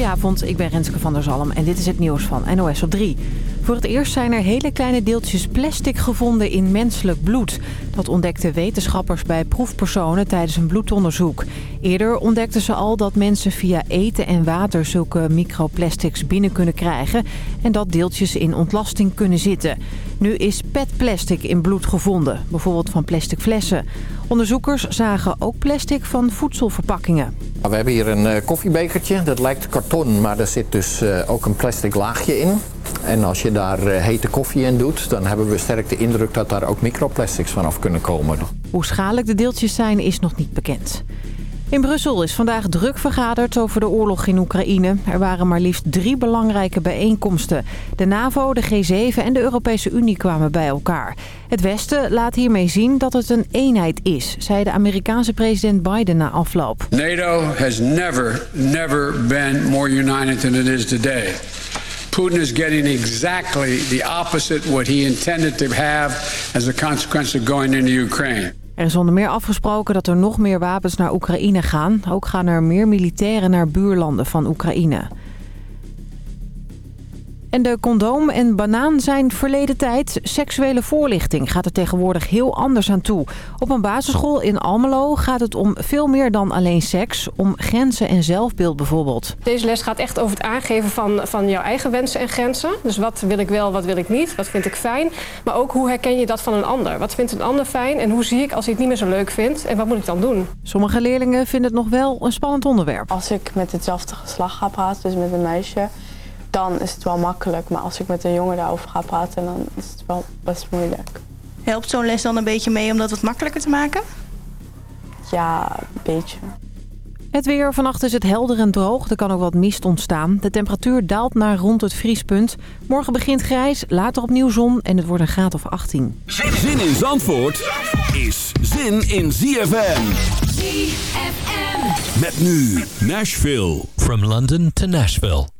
Goedenavond, ik ben Renske van der Zalm en dit is het nieuws van NOS op 3. Voor het eerst zijn er hele kleine deeltjes plastic gevonden in menselijk bloed. Dat ontdekten wetenschappers bij proefpersonen tijdens een bloedonderzoek. Eerder ontdekten ze al dat mensen via eten en water zulke microplastics binnen kunnen krijgen... en dat deeltjes in ontlasting kunnen zitten. Nu is petplastic in bloed gevonden, bijvoorbeeld van plastic flessen. Onderzoekers zagen ook plastic van voedselverpakkingen. We hebben hier een eh, koffiebekertje. Dat lijkt karton, maar er zit dus eh, ook een plastic laagje in. En als je daar eh, hete koffie in doet, dan hebben we sterk de indruk dat daar ook microplastics vanaf kunnen komen. Hoe schadelijk de deeltjes zijn is nog niet bekend. In Brussel is vandaag druk vergaderd over de oorlog in Oekraïne. Er waren maar liefst drie belangrijke bijeenkomsten. De NAVO, de G7 en de Europese Unie kwamen bij elkaar. Het Westen laat hiermee zien dat het een eenheid is, zei de Amerikaanse president Biden na afloop. NATO has never, never been more united than it is today. Putin is getting exactly the opposite what he intended to have as a consequence of going into Ukraine. Er is onder meer afgesproken dat er nog meer wapens naar Oekraïne gaan. Ook gaan er meer militairen naar buurlanden van Oekraïne. En de condoom en banaan zijn verleden tijd. Seksuele voorlichting gaat er tegenwoordig heel anders aan toe. Op een basisschool in Almelo gaat het om veel meer dan alleen seks. Om grenzen en zelfbeeld bijvoorbeeld. Deze les gaat echt over het aangeven van, van jouw eigen wensen en grenzen. Dus wat wil ik wel, wat wil ik niet, wat vind ik fijn. Maar ook hoe herken je dat van een ander? Wat vindt een ander fijn en hoe zie ik als hij het niet meer zo leuk vindt? En wat moet ik dan doen? Sommige leerlingen vinden het nog wel een spannend onderwerp. Als ik met hetzelfde geslacht ga praten, dus met een meisje dan is het wel makkelijk. Maar als ik met een jongen daarover ga praten, dan is het wel best moeilijk. Helpt zo'n les dan een beetje mee om dat wat makkelijker te maken? Ja, een beetje. Het weer. Vannacht is het helder en droog. Er kan ook wat mist ontstaan. De temperatuur daalt naar rond het vriespunt. Morgen begint grijs, later opnieuw zon en het wordt een graad of 18. Zin in Zandvoort is zin in ZFM. ZFM. Met nu Nashville. From London to Nashville.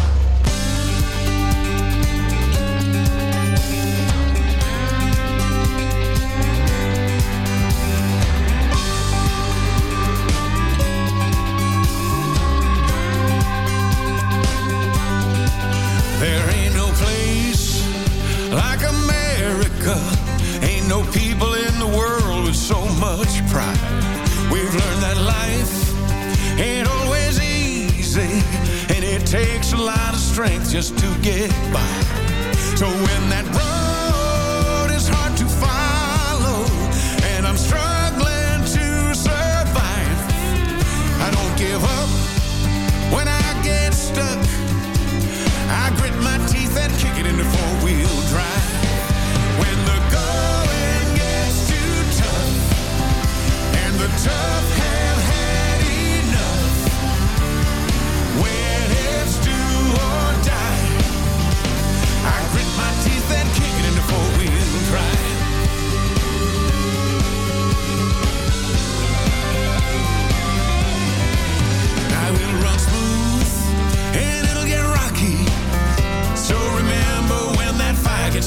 Strength just to get by. So when that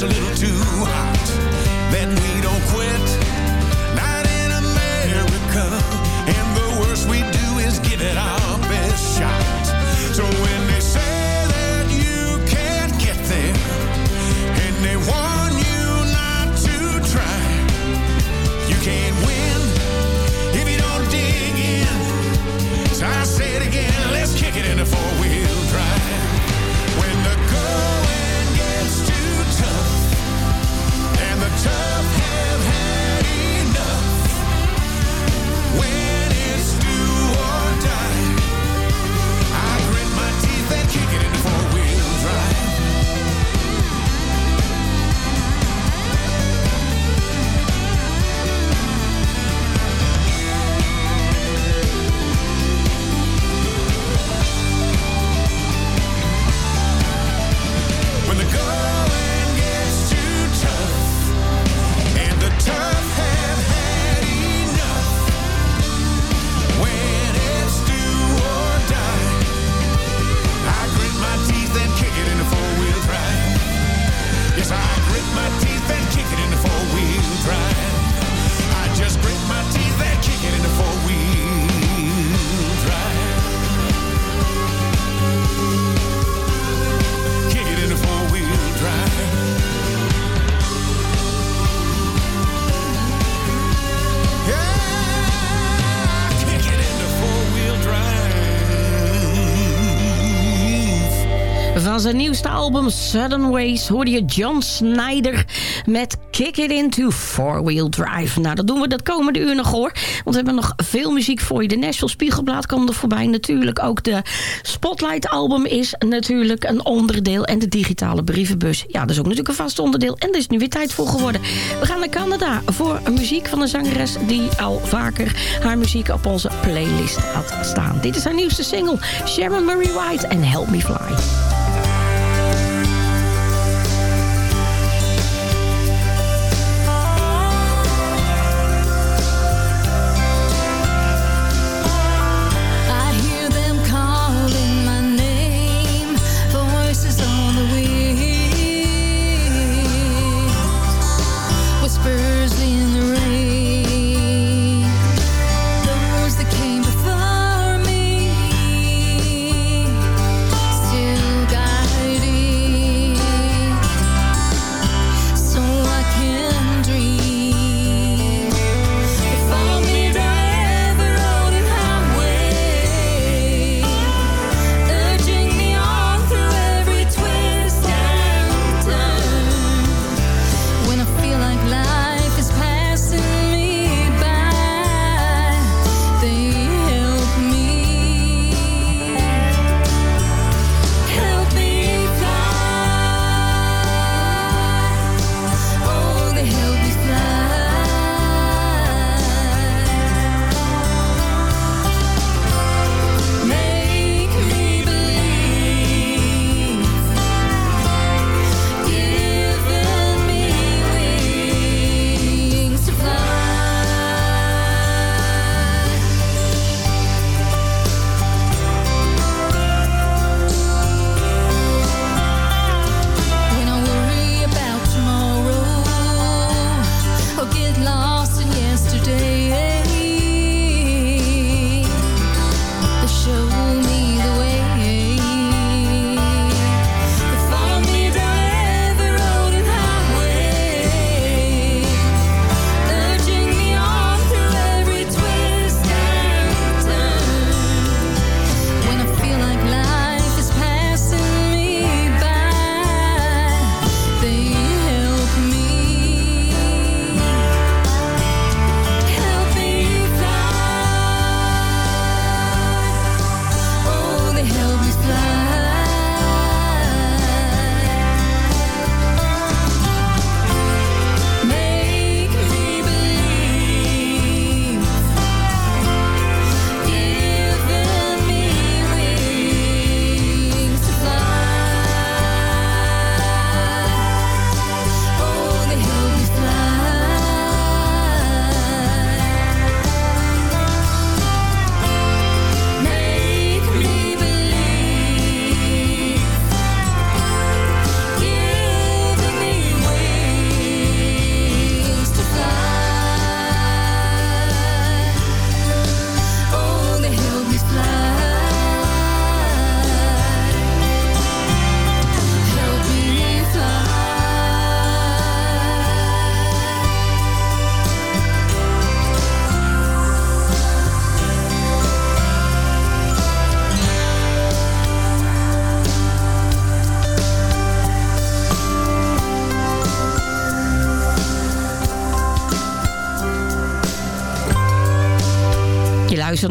a little too hot, that we zijn nieuwste album Sudden Ways hoorde je John Snyder met Kick It Into Four Wheel Drive. Nou, dat doen we dat komende uur nog hoor. Want we hebben nog veel muziek voor je. De Nashville Spiegelblad komt er voorbij. Natuurlijk ook de Spotlight album is natuurlijk een onderdeel. En de digitale brievenbus. Ja, dat is ook natuurlijk een vast onderdeel. En er is nu weer tijd voor geworden. We gaan naar Canada voor muziek van een zangeres... die al vaker haar muziek op onze playlist had staan. Dit is haar nieuwste single, Sharon Marie White en Help Me Fly.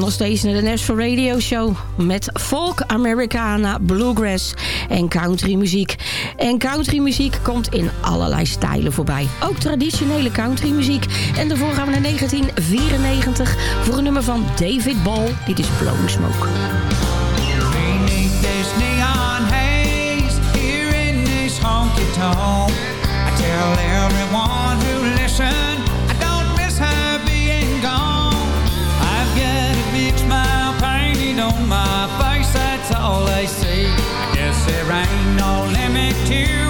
Nog steeds naar de Nashville Radio Show met folk, Americana, bluegrass en country muziek. En country muziek komt in allerlei stijlen voorbij. Ook traditionele country muziek. En daarvoor gaan we naar 1994 voor een nummer van David Ball. Dit is Blowing Smoke. All they see. Guess there ain't no limit to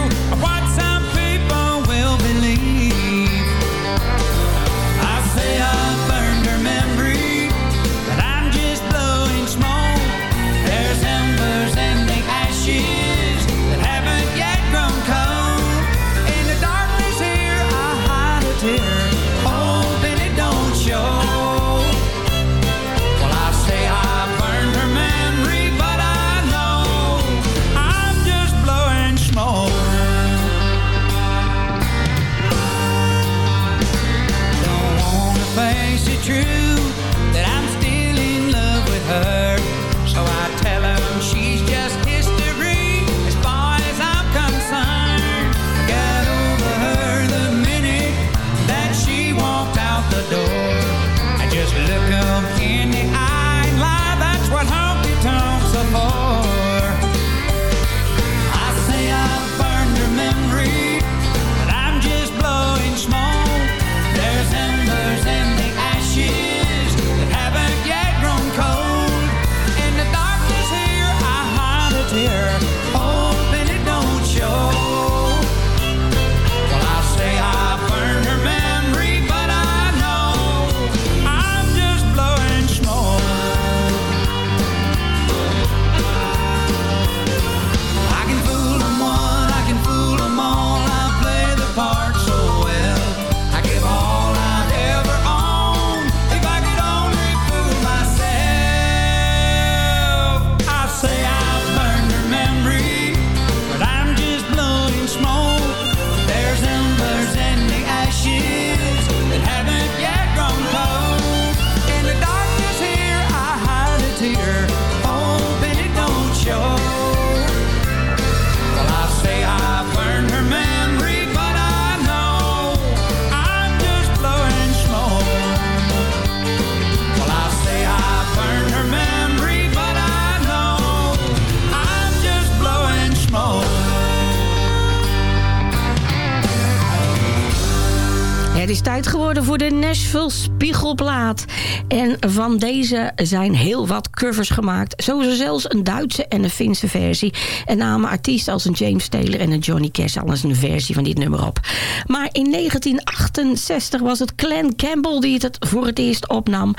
Spiegelplaat. En van deze zijn heel wat covers gemaakt. Zo is er zelfs een Duitse en een Finse versie. En namen artiesten als een James Taylor en een Johnny Cash... alles een versie van dit nummer op. Maar in 1968 was het Glenn Campbell die het voor het eerst opnam.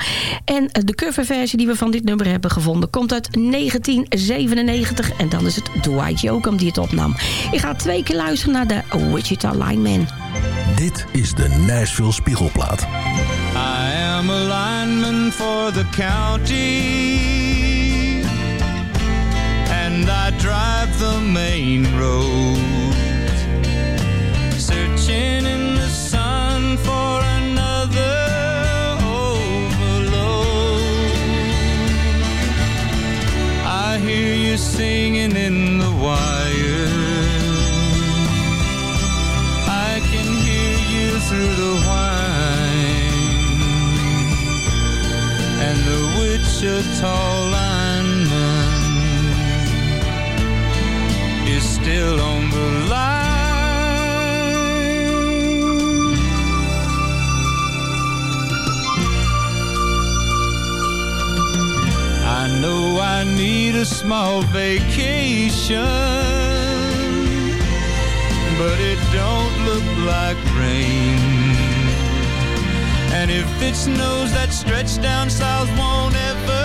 En de coverversie die we van dit nummer hebben gevonden... komt uit 1997 en dan is het Dwight Yoakam die het opnam. Ik ga twee keer luisteren naar de Wichita Lineman. Dit is de Nashville Spiegelplaat. I am a lineman for the county. And I drive the main road. Searching in the sun for another overload. I hear you singing in the wire Wichita lineman Is still on the line I know I need a small vacation but it don't look like rain. And if it snows, that stretch down south won't ever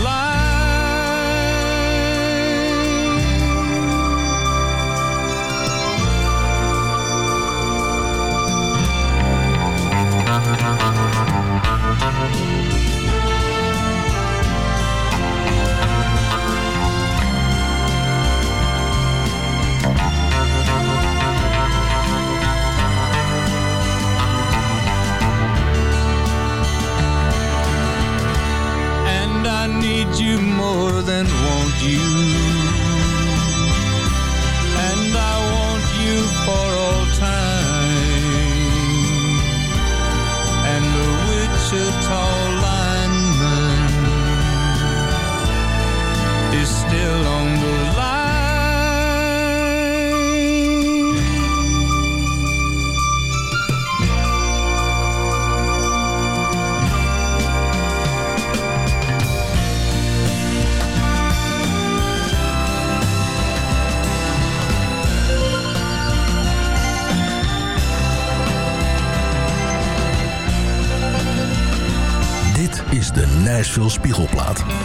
you more than want you. Nashville Spiegelplaat.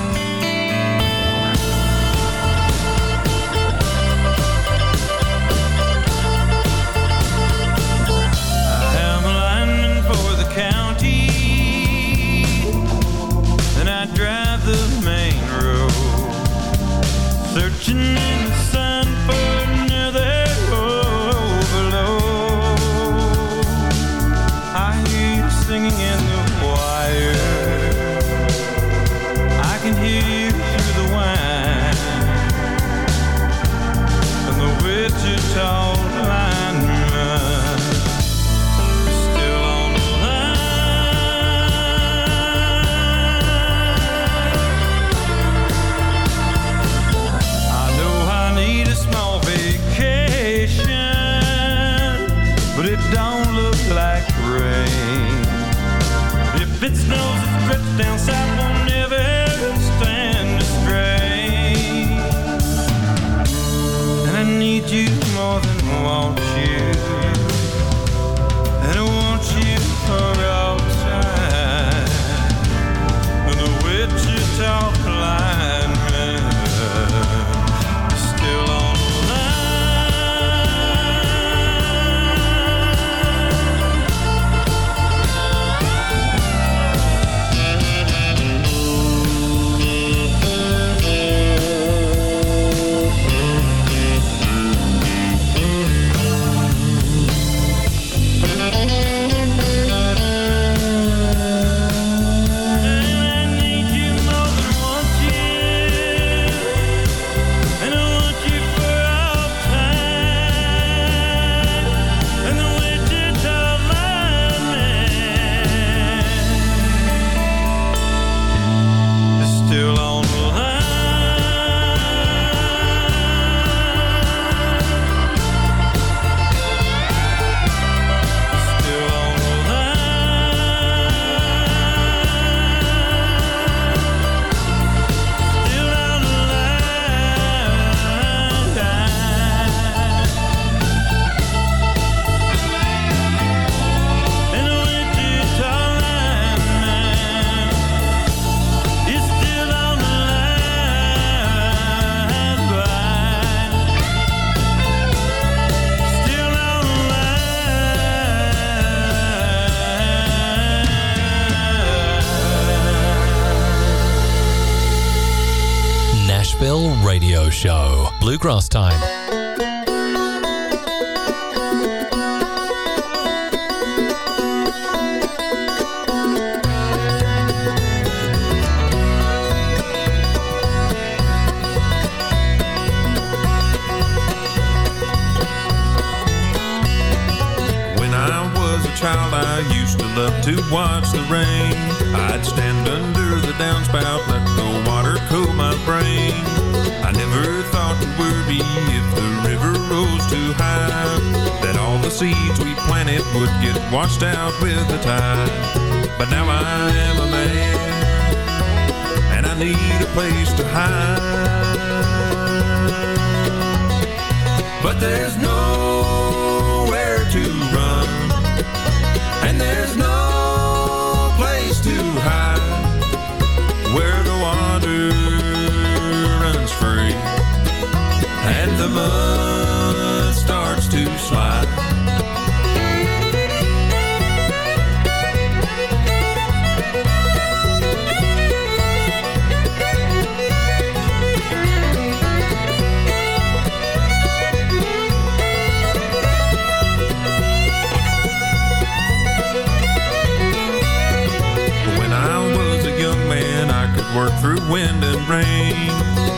Bluegrass seeds we planted would get washed out with the tide. But now I am a man, and I need a place to hide. But there's nowhere to run, and there's no place to hide where the water runs free and the mud starts to slide. Wind and rain.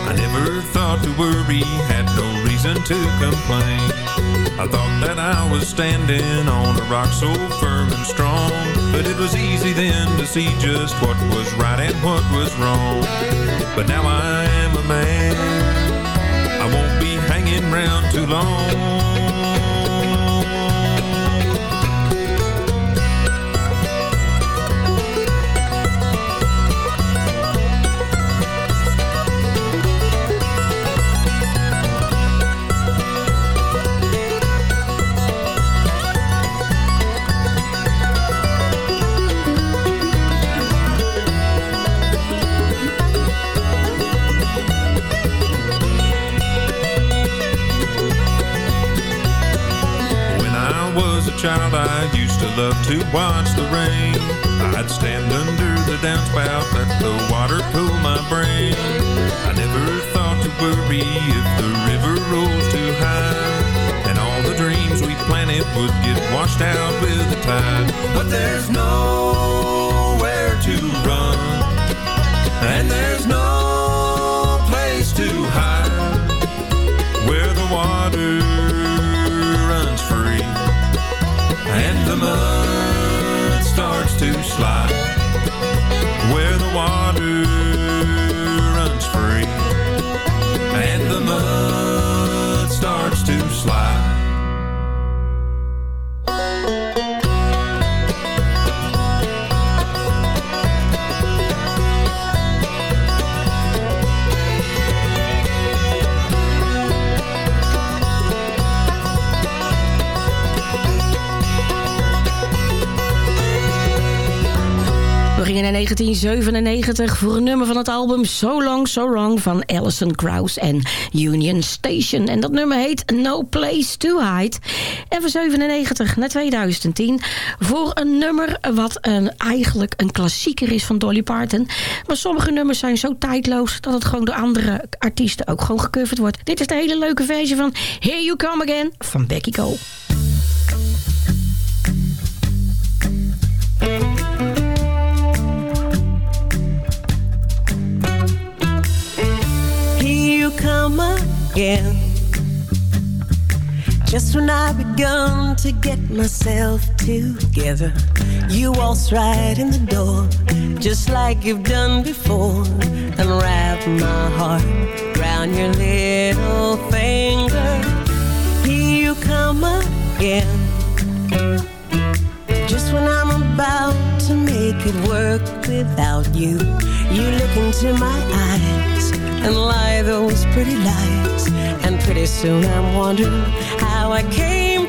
I never thought to worry, had no reason to complain. I thought that I was standing on a rock so firm and strong. But it was easy then to see just what was right and what was wrong. But now I am a man, I won't be hanging round too long. Child, I used to love to watch the rain. I'd stand under the downspout, let the water cool my brain. I never thought to worry if the river rolls too high, and all the dreams we planted would get washed out with the tide. But there's nowhere to run, and there's no to slide where the water runs free and the mud starts to slide We gingen in 1997 voor een nummer van het album So Long So Wrong van Alison Krauss en Union Station. En dat nummer heet No Place to Hide. En van 97 naar 2010 voor een nummer wat een, eigenlijk een klassieker is van Dolly Parton. Maar sommige nummers zijn zo tijdloos dat het gewoon door andere artiesten ook gewoon gecoverd wordt. Dit is de hele leuke versie van Here You Come Again van Becky Cole. Come again. Just when I begun to get myself together, you waltz right in the door, just like you've done before, and wrap my heart round your little finger. Here you come again. Just when I'm about make work without you, you look into my eyes and lie those pretty lies. And pretty soon I'm wondering how I came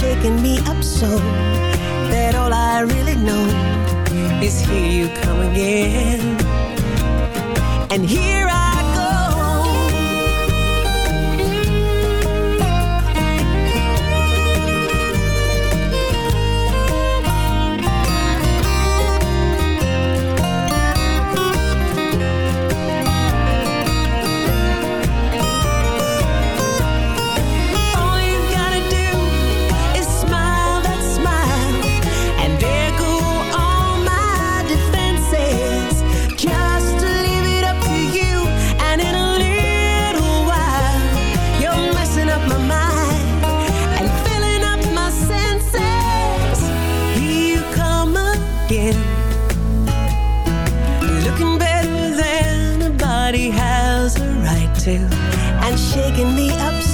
shaking me up so that all I really know is here you come again. And here I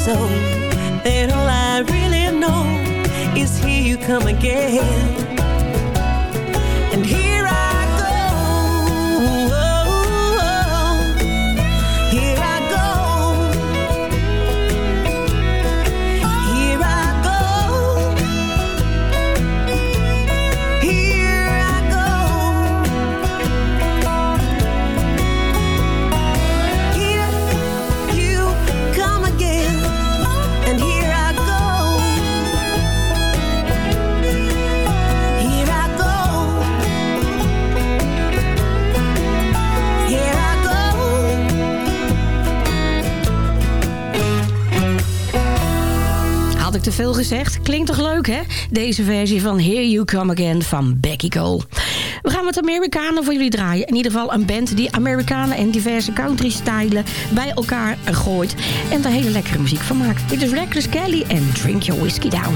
so that all I really know is here you come again. Klinkt toch leuk, hè? Deze versie van Here You Come Again van Becky Cole. We gaan wat Amerikanen voor jullie draaien. In ieder geval een band die Amerikanen en diverse country-stijlen bij elkaar gooit. En daar hele lekkere muziek van maakt. Dit is Reckless Kelly en Drink Your Whiskey Down.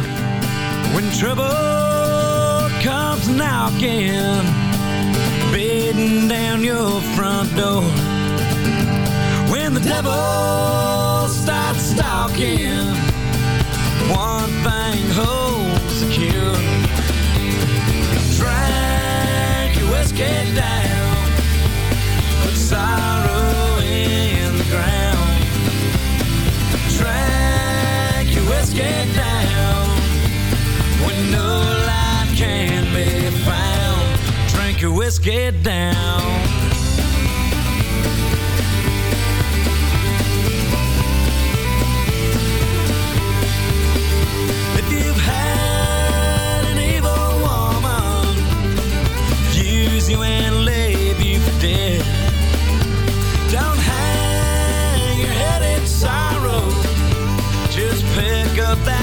When trouble comes knocking, beating down your front door. When the devil starts stalking, one thing holds secure. Drink your whiskey down, put sorrow in the ground. Drink your whiskey down when no light can be found. Drink your whiskey down.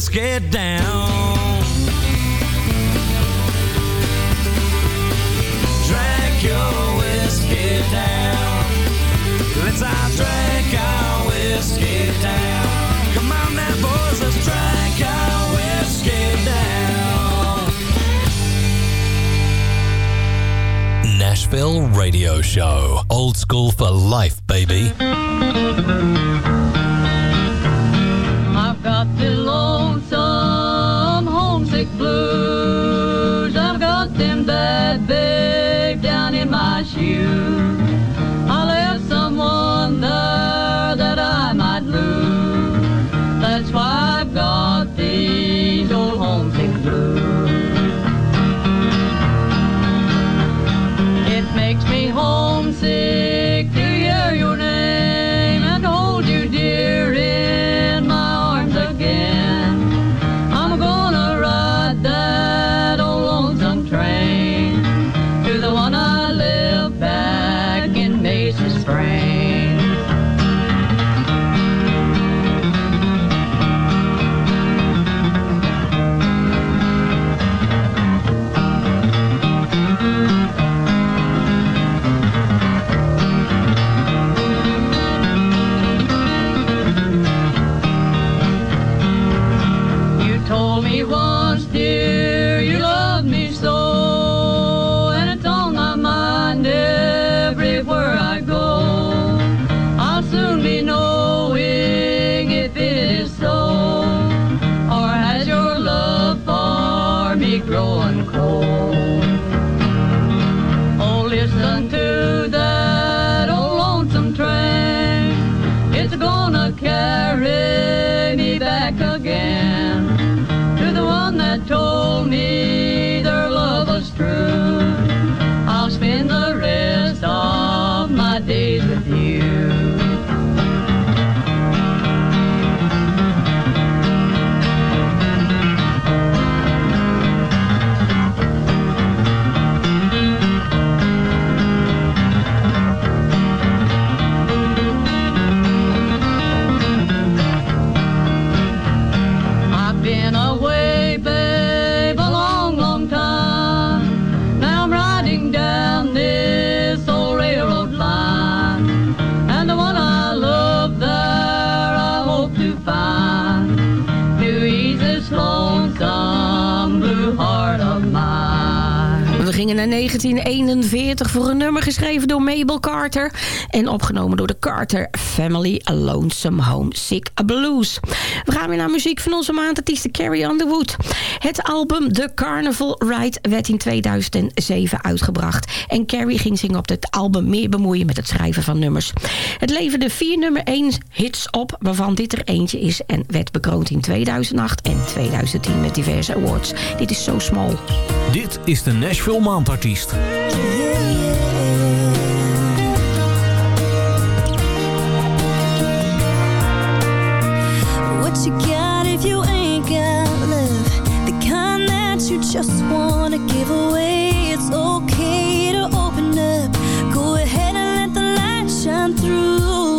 let's get down. Drag your whiskey down. Let's all drink our whiskey down. Come on now, boys, let's drink our whiskey down. Nashville Radio Show. Old school for life, baby. geschreven door Mabel Carter... en opgenomen door de Carter Family Lonesome Homesick Blues. We gaan weer naar muziek van onze maandartiesten Carrie Underwood. Het album The Carnival Ride werd in 2007 uitgebracht... en Carrie ging zingen op het album meer bemoeien met het schrijven van nummers. Het leverde vier nummer 1 hits op, waarvan dit er eentje is... en werd bekroond in 2008 en 2010 met diverse awards. Dit is So Small. Dit is de Nashville Maandartiest. what you got if you ain't got love. The kind that you just wanna give away. It's okay to open up. Go ahead and let the light shine through.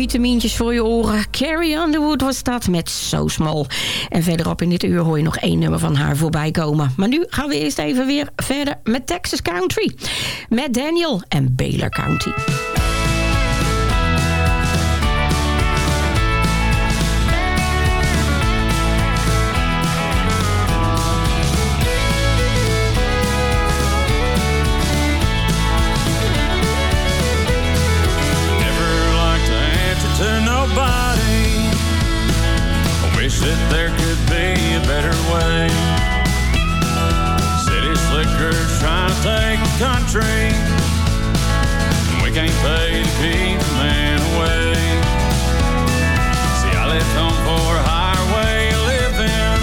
Vitamintjes voor je oren. Carrie Underwood was dat met So Small. En verderop in dit uur hoor je nog één nummer van haar voorbij komen. Maar nu gaan we eerst even weer verder met Texas Country. Met Daniel en Baylor County. Country. We can't pay to keep the man away. See, I left home for a higher way of living.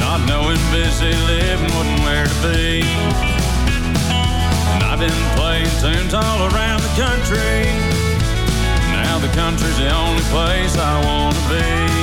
Not knowing busy living wasn't where to be. And I've been playing tunes all around the country. Now the country's the only place I want to be.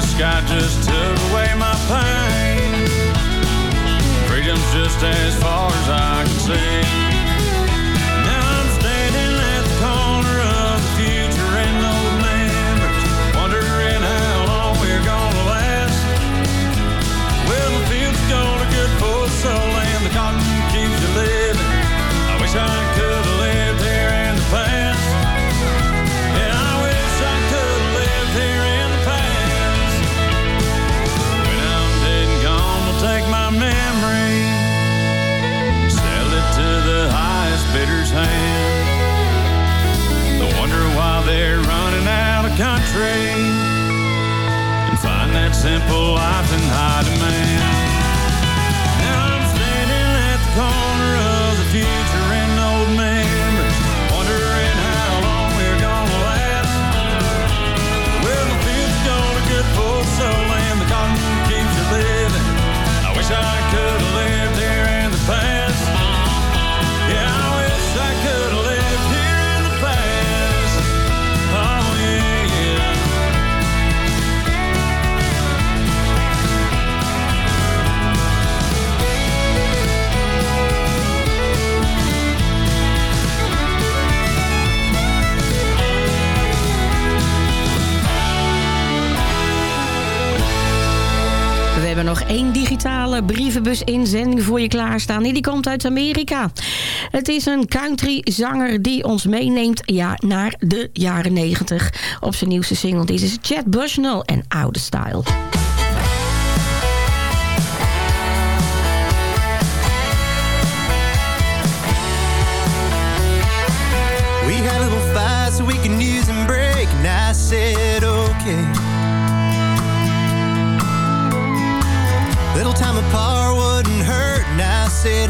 Texas sky just took away my pain. Freedom's just as far as I can see. voar. Digitale brievenbus-inzending voor je klaarstaan. Die komt uit Amerika. Het is een country-zanger die ons meeneemt ja, naar de jaren 90. Op zijn nieuwste single. Dit is Chad Bushnell en Oude Style.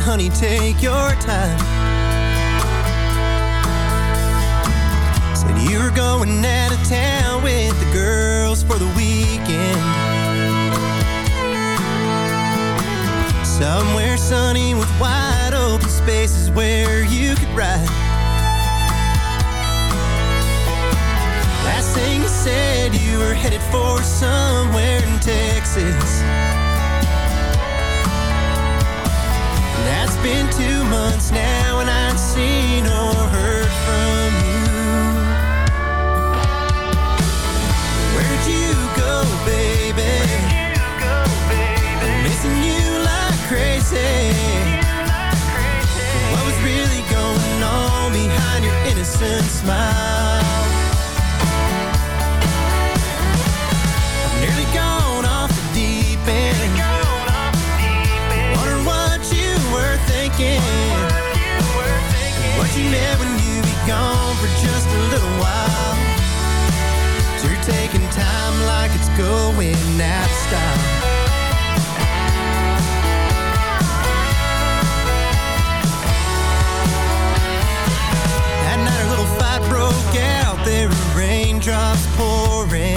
I honey, take your time. Said you were going out of town with the girls for the weekend. Somewhere sunny with wide open spaces where you could ride. Last thing you said, you were headed for somewhere in Texas. Been two months now, and I've seen or heard from you. Where'd you go, baby? I'm missing you like crazy. What was really going on behind your innocent smile? Going of style. That night our little fight broke out there were raindrops pouring.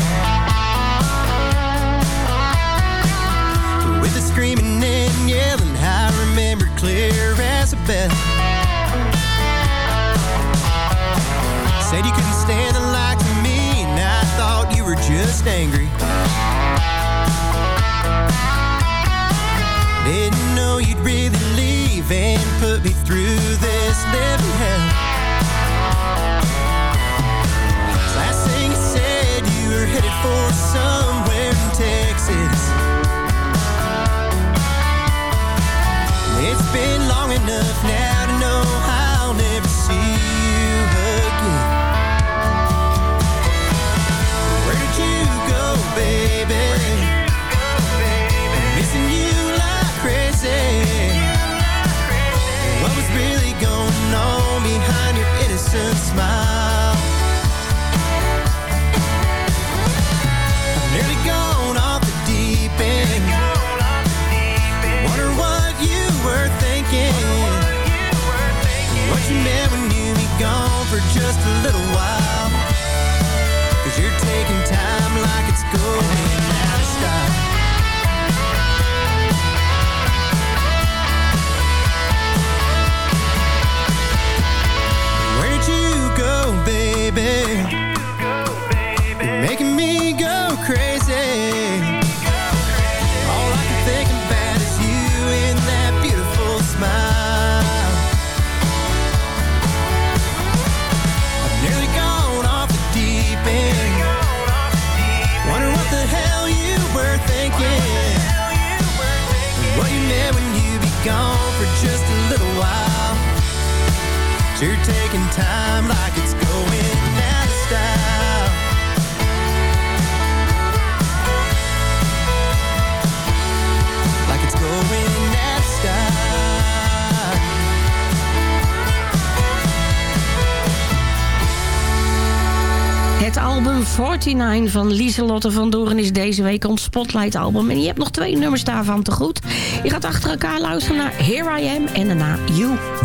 With the screaming and yelling, I remember clear as a bell. Said you couldn't stand the likes of me, and I thought you were just angry. Leave and put me through this living hell. Last thing you said, you were headed for somewhere in Texas. It's been long enough now to know I'll never see you when you be gone for just a little while. Cause you're You're taking time like it's going out style. Like it's going. Het album 49 van Lieselotte van Doorn is deze week ons Spotlight album. En je hebt nog twee nummers daarvan te goed. Je gaat achter elkaar luisteren naar Here I Am en daarna You.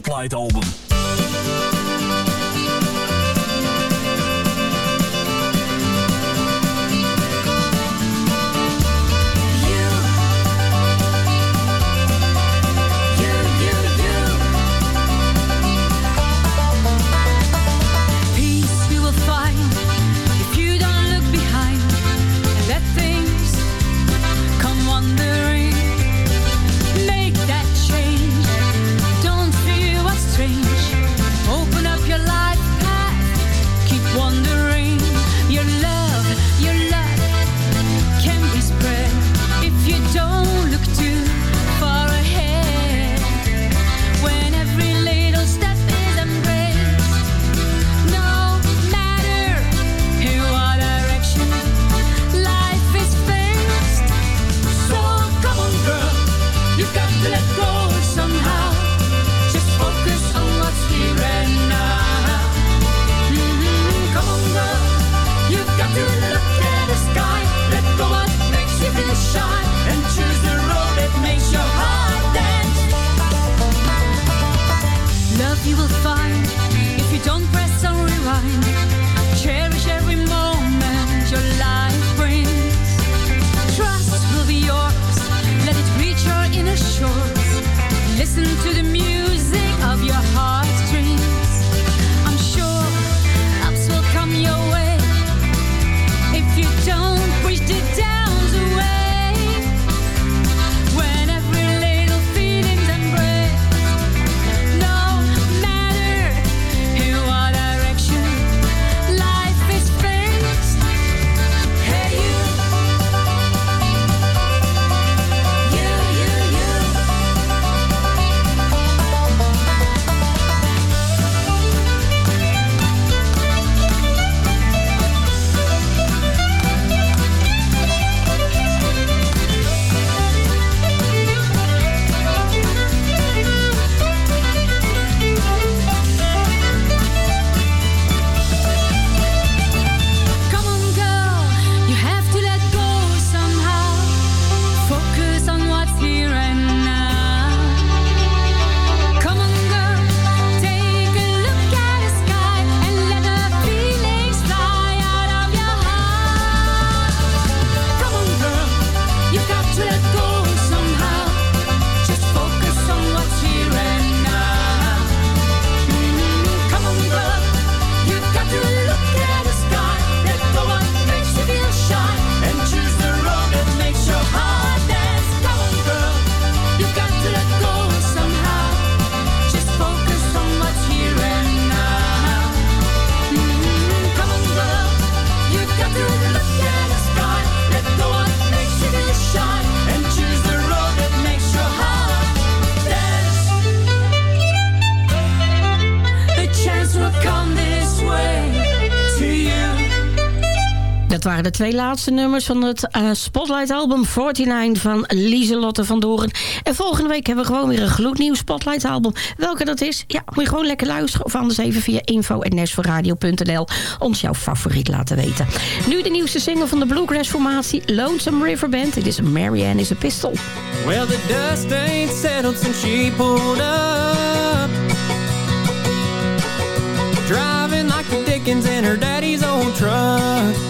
Spotlight album. dat waren de twee laatste nummers van het uh, Spotlight album 49 van Lieselotte van Doren. En volgende week hebben we gewoon weer een gloednieuw Spotlight album. Welke dat is, ja, moet je gewoon lekker luisteren. Of anders even via info.nesforradio.nl ons jouw favoriet laten weten. Nu de nieuwste single van de Bluegrass formatie Lonesome River Band. Dit is Marianne is a Pistol. Well, the dust ain't settled since she pulled up. Driving like the Dickens in her daddy's old truck.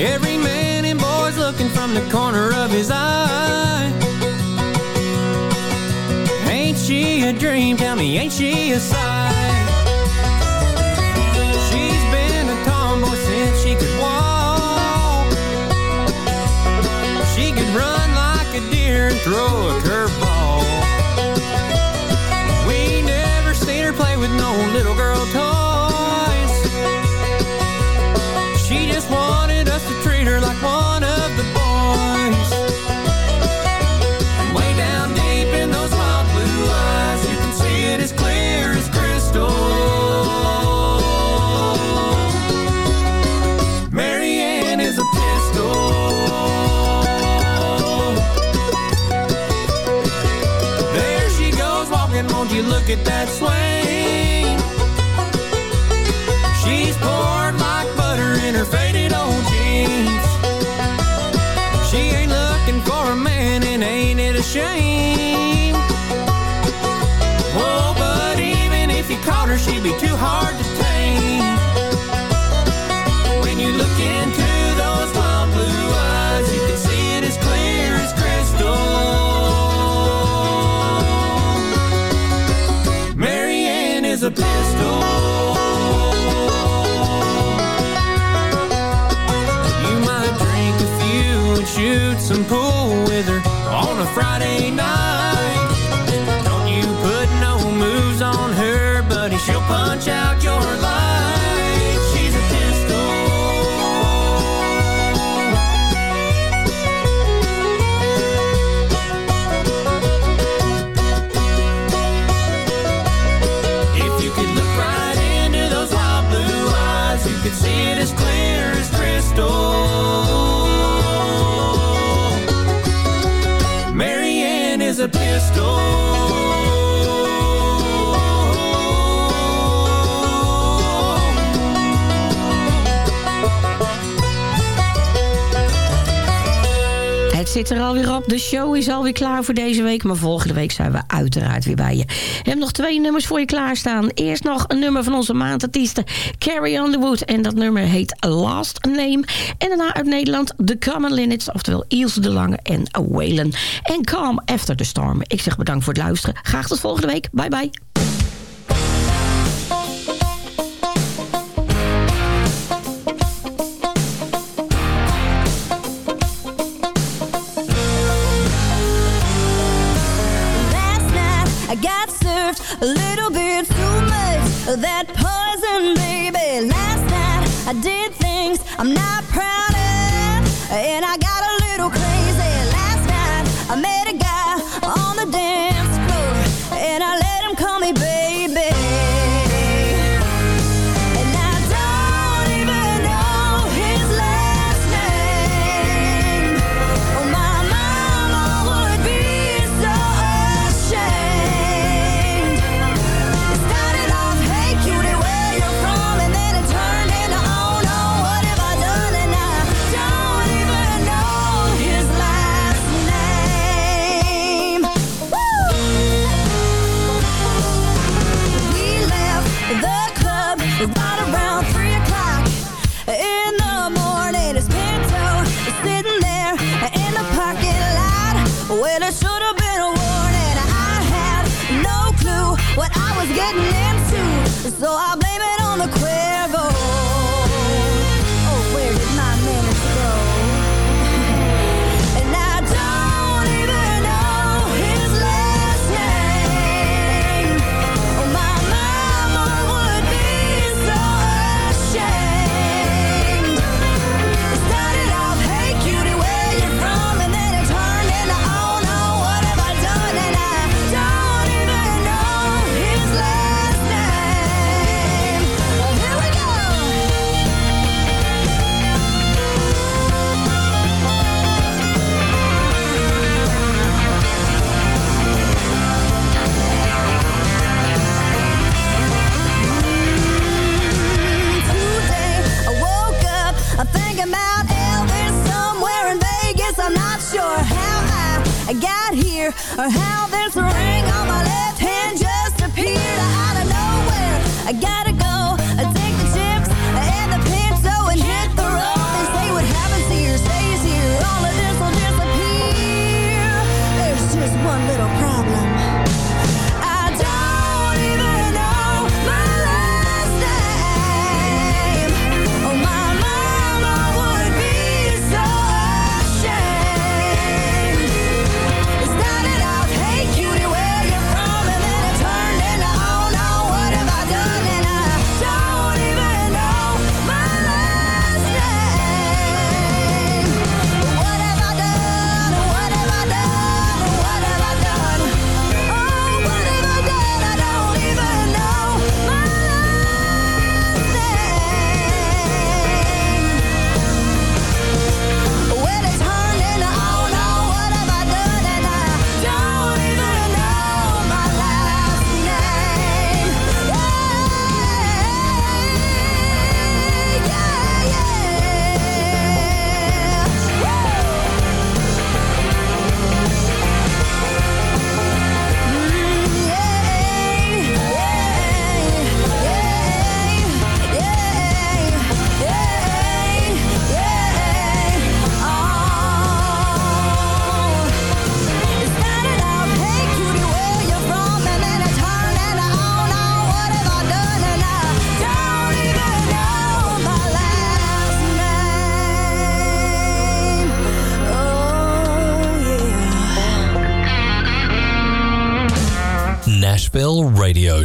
Every man and boy's looking from the corner of his eye Ain't she a dream? Tell me, ain't she a sight? She's been a tomboy since she could walk She could run like a deer and throw a curve some pool with her on a Friday zit er alweer op. De show is alweer klaar voor deze week. Maar volgende week zijn we uiteraard weer bij je. We hebben nog twee nummers voor je klaarstaan. Eerst nog een nummer van onze maandartiesten Carrie Underwood. En dat nummer heet Last Name. En daarna uit Nederland The Common Linnets. Oftewel Eels de Lange en Whalen. En Calm After the Storm. Ik zeg bedankt voor het luisteren. Graag tot volgende week. Bye bye. I did things I'm not proud of And I got a little crazy. Last night I met a guy on the dance floor And I let him call me baby. Or how this ring on my left hand just appeared out of nowhere. I got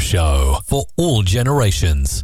show for all generations.